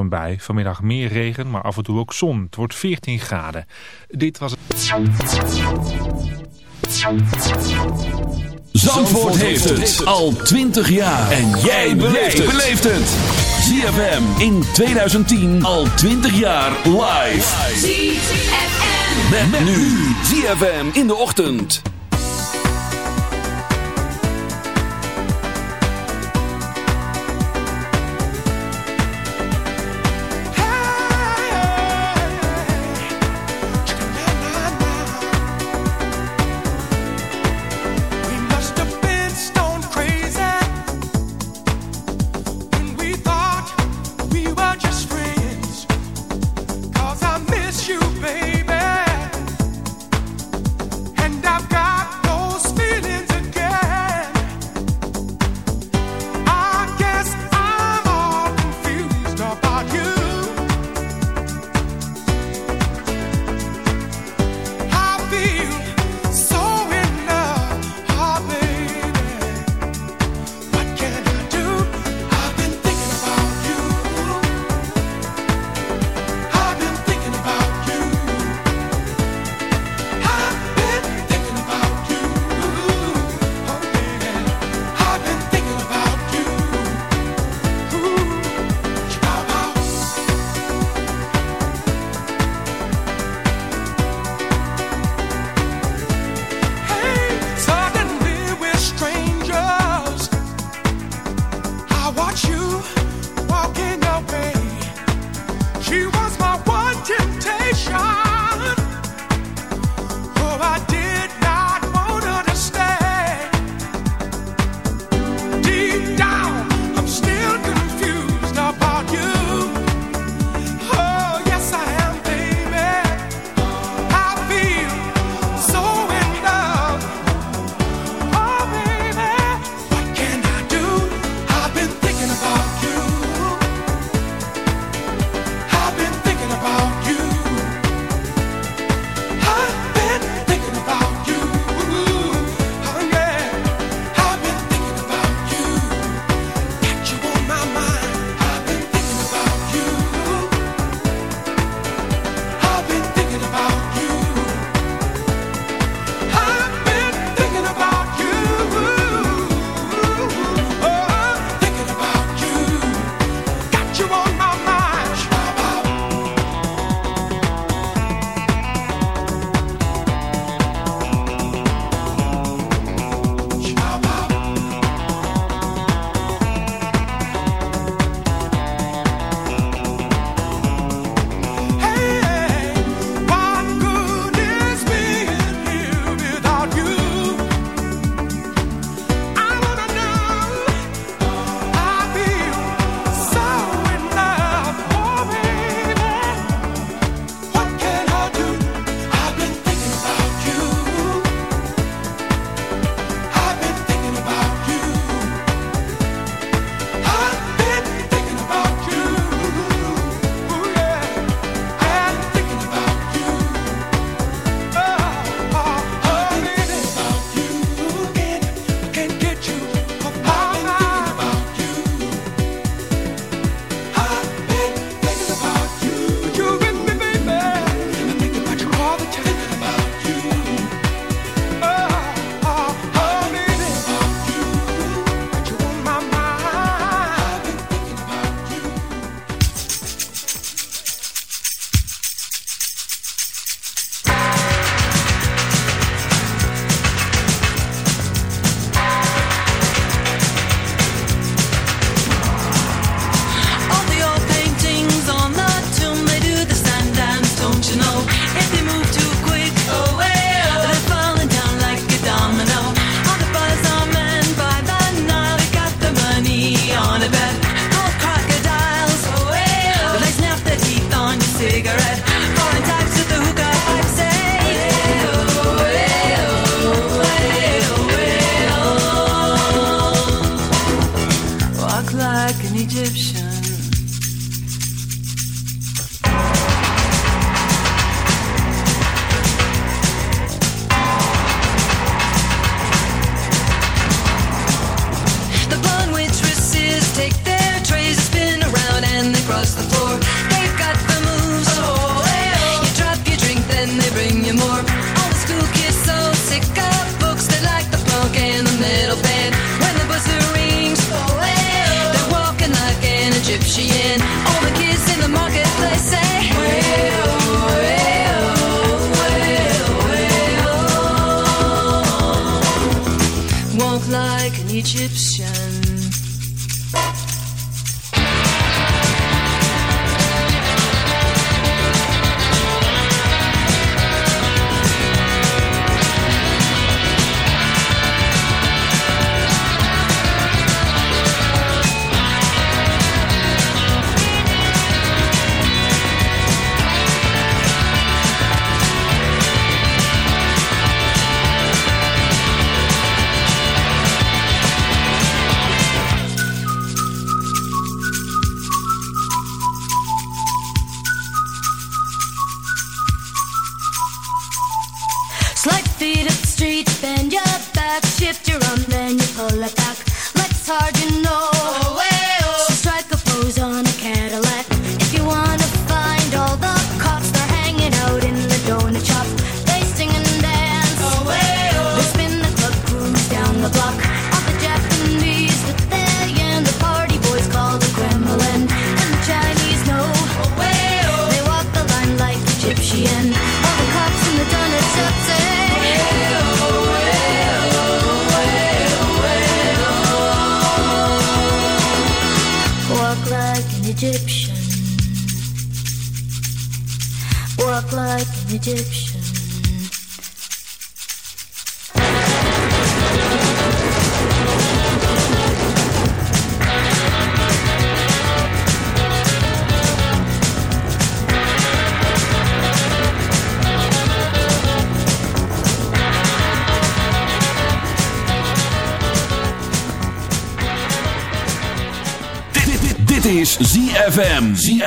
een bui. Vanmiddag meer regen, maar af en toe ook zon. Het wordt 14 graden. Dit was het... Zandvoort heeft het al 20 jaar. En jij beleeft het. ZFM in 2010 al 20 jaar live. ZFM. Met, nu. ZFM in de ochtend.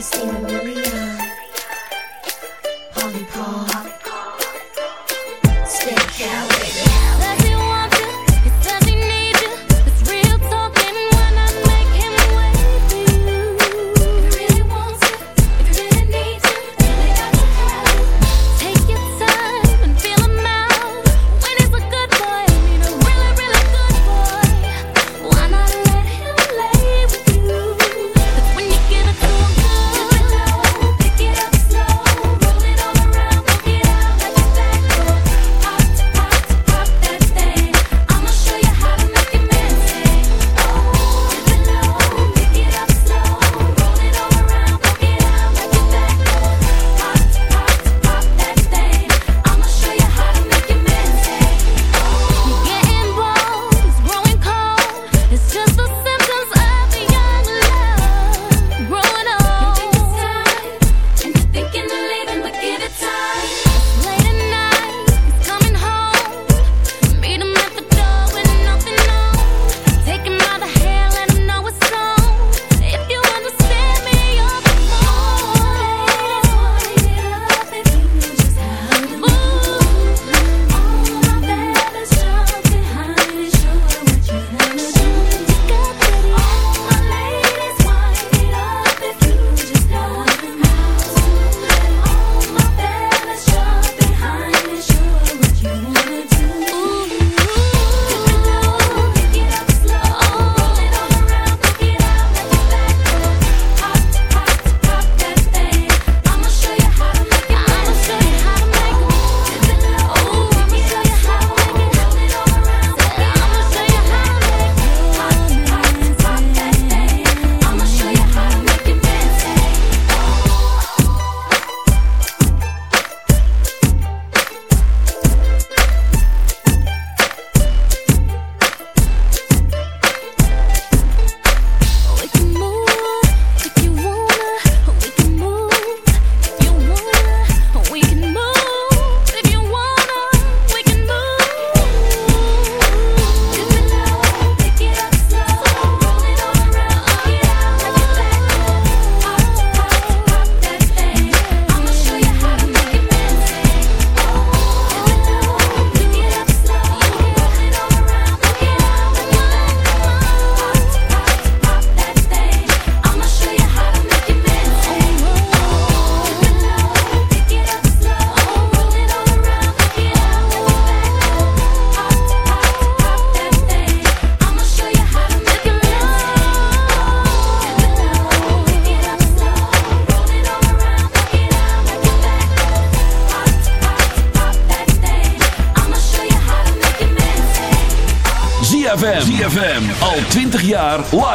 Christina Maria, Polly Paul.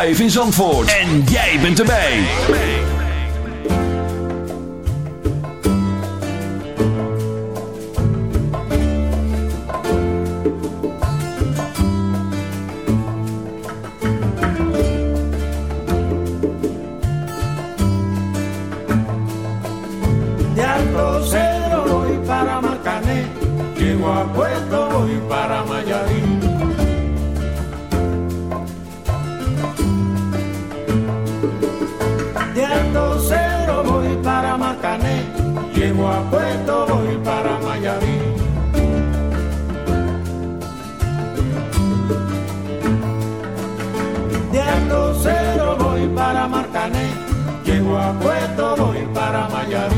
Live in Zandvoort. llego a Puerto voy para Miami. De Alto Cero voy para Marcané, llego a Puerto voy para Miami.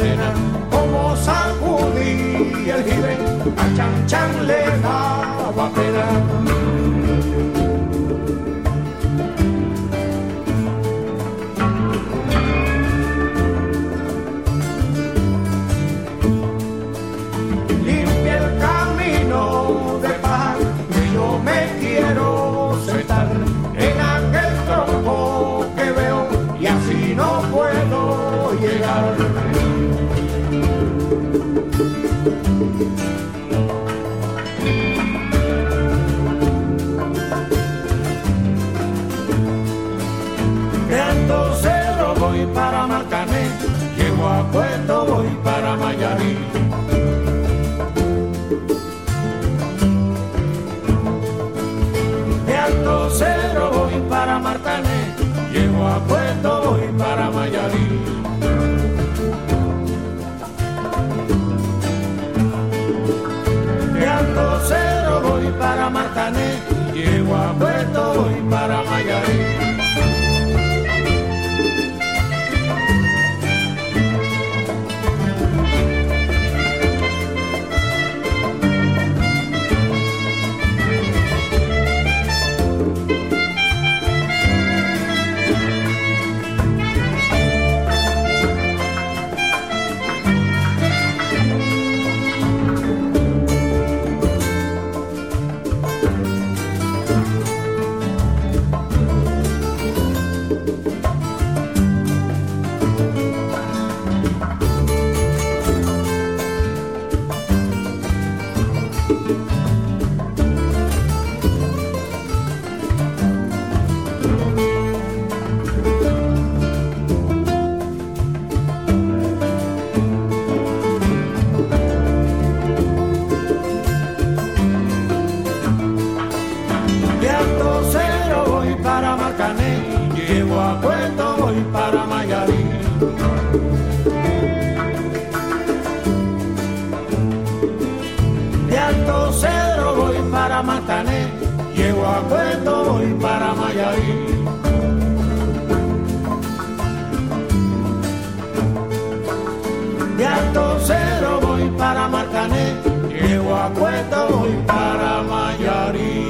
arena, como sacudí el jibe, a Chan Chan le da. Cero voy para Martané, llego a Puerto voy para Mayarí. De Cero voy para Martané, llego a Puerto voy para Mayarí. Querétaro para Mayarín.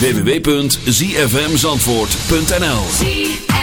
www.zfmzandvoort.nl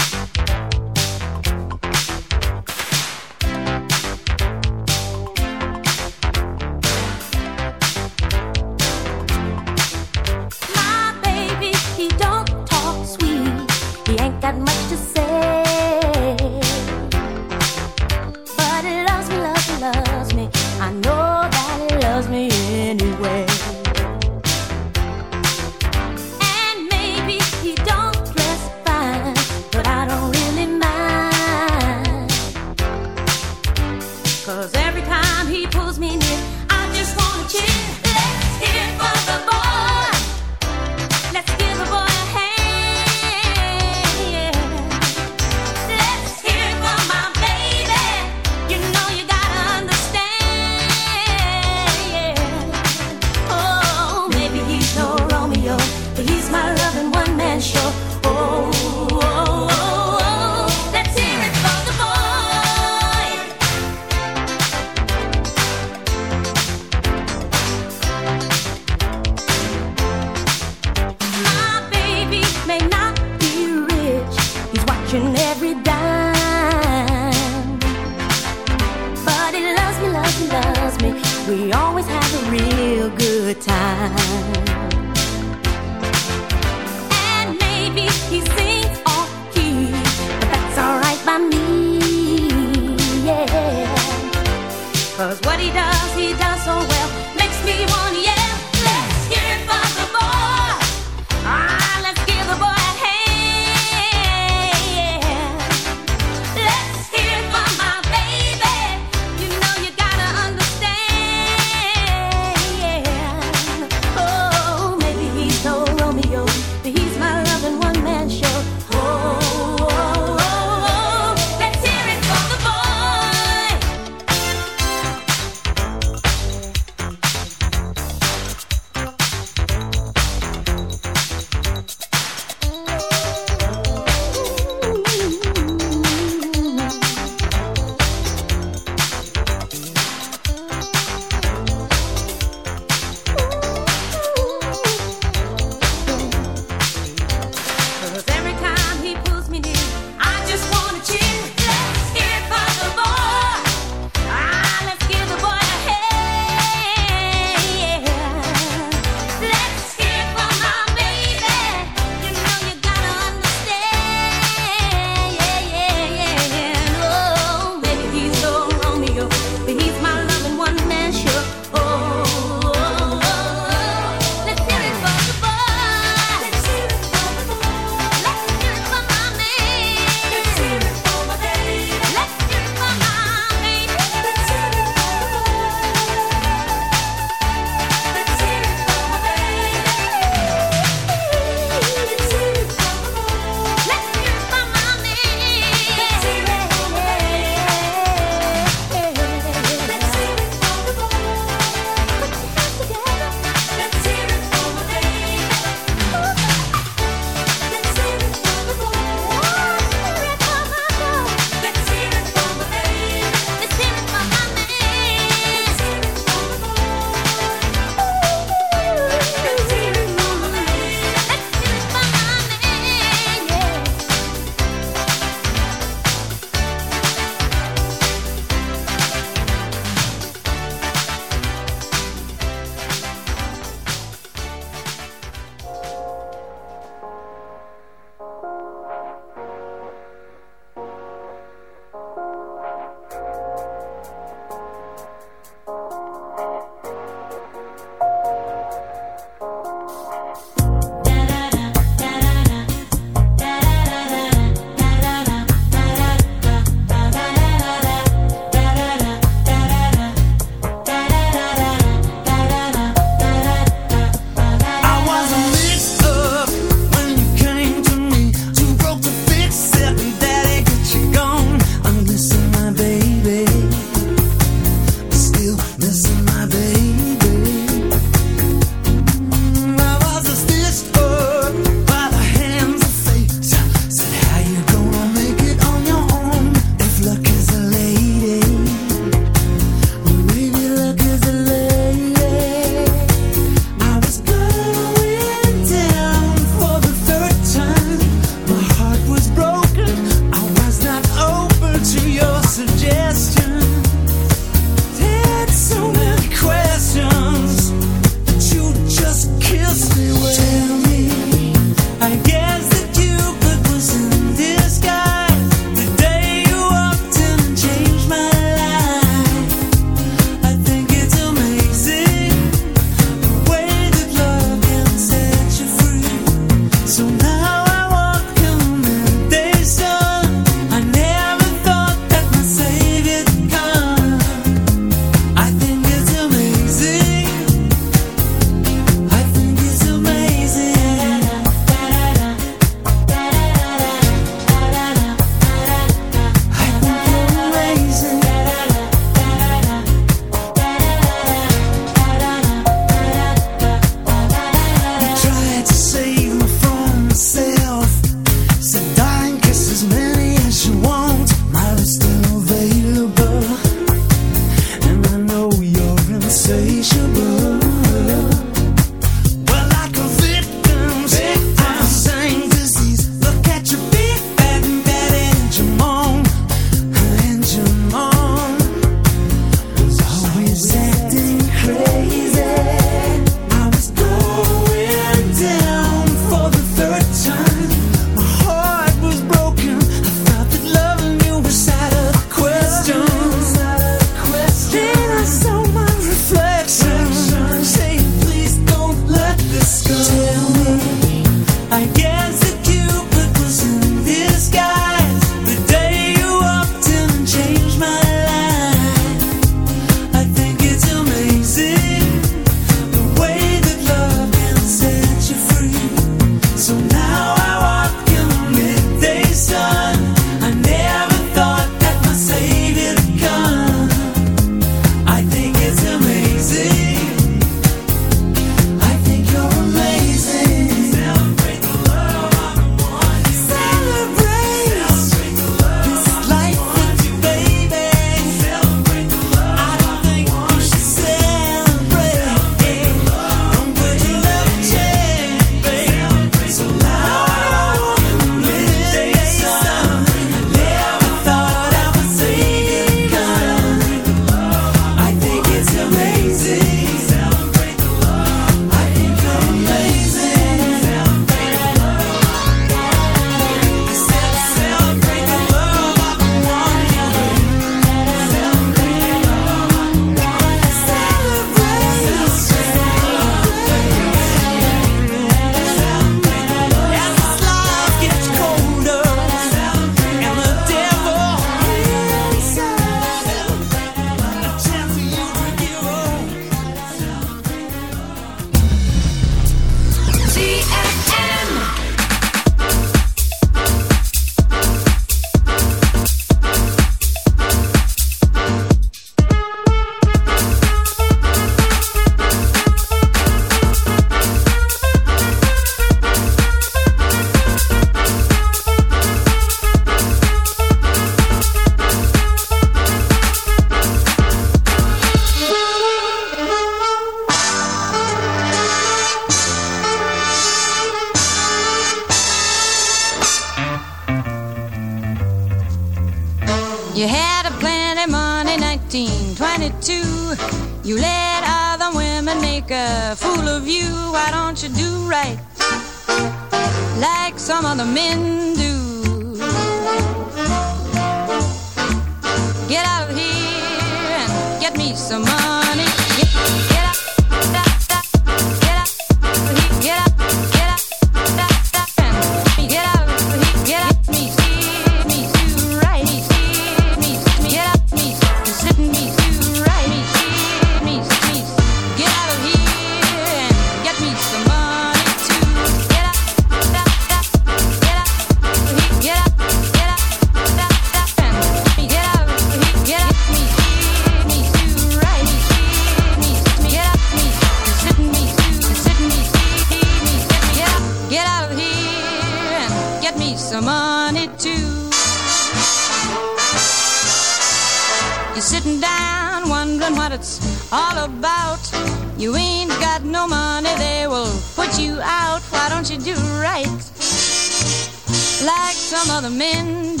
some other men.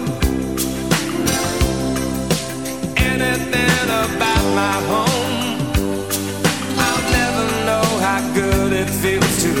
about my home, I'll never know how good it feels to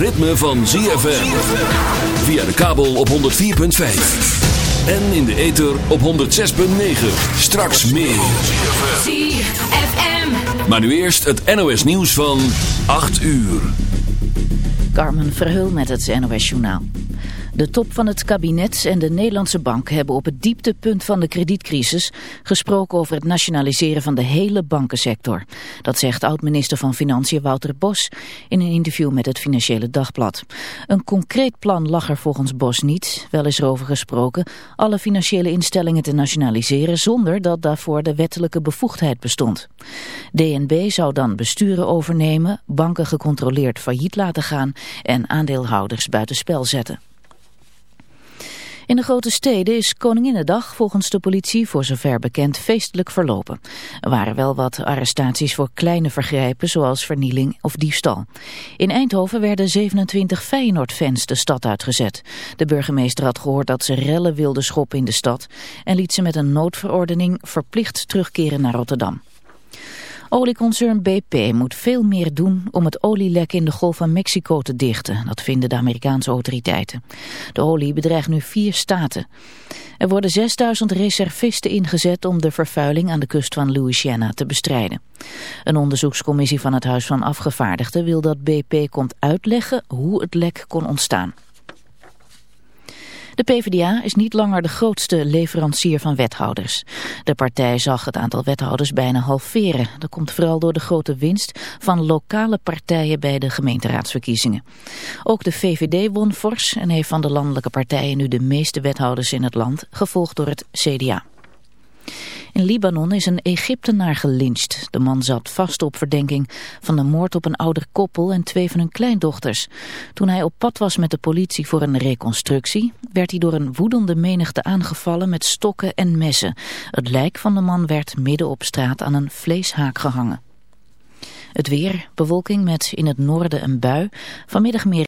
ritme van ZFM. Via de kabel op 104.5. En in de ether op 106.9. Straks meer. ZFM. Maar nu eerst het NOS nieuws van 8 uur. Carmen Verheul met het NOS Journaal. De top van het kabinet en de Nederlandse bank hebben op het dieptepunt van de kredietcrisis gesproken over het nationaliseren van de hele bankensector. Dat zegt oud-minister van Financiën Wouter Bos in een interview met het Financiële Dagblad. Een concreet plan lag er volgens Bos niet, wel is er over gesproken, alle financiële instellingen te nationaliseren zonder dat daarvoor de wettelijke bevoegdheid bestond. DNB zou dan besturen overnemen, banken gecontroleerd failliet laten gaan en aandeelhouders buitenspel zetten. In de grote steden is Koninginnedag volgens de politie voor zover bekend feestelijk verlopen. Er waren wel wat arrestaties voor kleine vergrijpen zoals vernieling of diefstal. In Eindhoven werden 27 Feyenoord-fans de stad uitgezet. De burgemeester had gehoord dat ze rellen wilden schoppen in de stad en liet ze met een noodverordening verplicht terugkeren naar Rotterdam. Olieconcern BP moet veel meer doen om het olielek in de Golf van Mexico te dichten. Dat vinden de Amerikaanse autoriteiten. De olie bedreigt nu vier staten. Er worden 6000 reservisten ingezet om de vervuiling aan de kust van Louisiana te bestrijden. Een onderzoekscommissie van het Huis van Afgevaardigden wil dat BP komt uitleggen hoe het lek kon ontstaan. De PvdA is niet langer de grootste leverancier van wethouders. De partij zag het aantal wethouders bijna halveren. Dat komt vooral door de grote winst van lokale partijen bij de gemeenteraadsverkiezingen. Ook de VVD won fors en heeft van de landelijke partijen nu de meeste wethouders in het land, gevolgd door het CDA. In Libanon is een Egyptenaar gelyncht. De man zat vast op verdenking van de moord op een ouder koppel en twee van hun kleindochters. Toen hij op pad was met de politie voor een reconstructie, werd hij door een woedende menigte aangevallen met stokken en messen. Het lijk van de man werd midden op straat aan een vleeshaak gehangen. Het weer, bewolking met in het noorden een bui, vanmiddag meer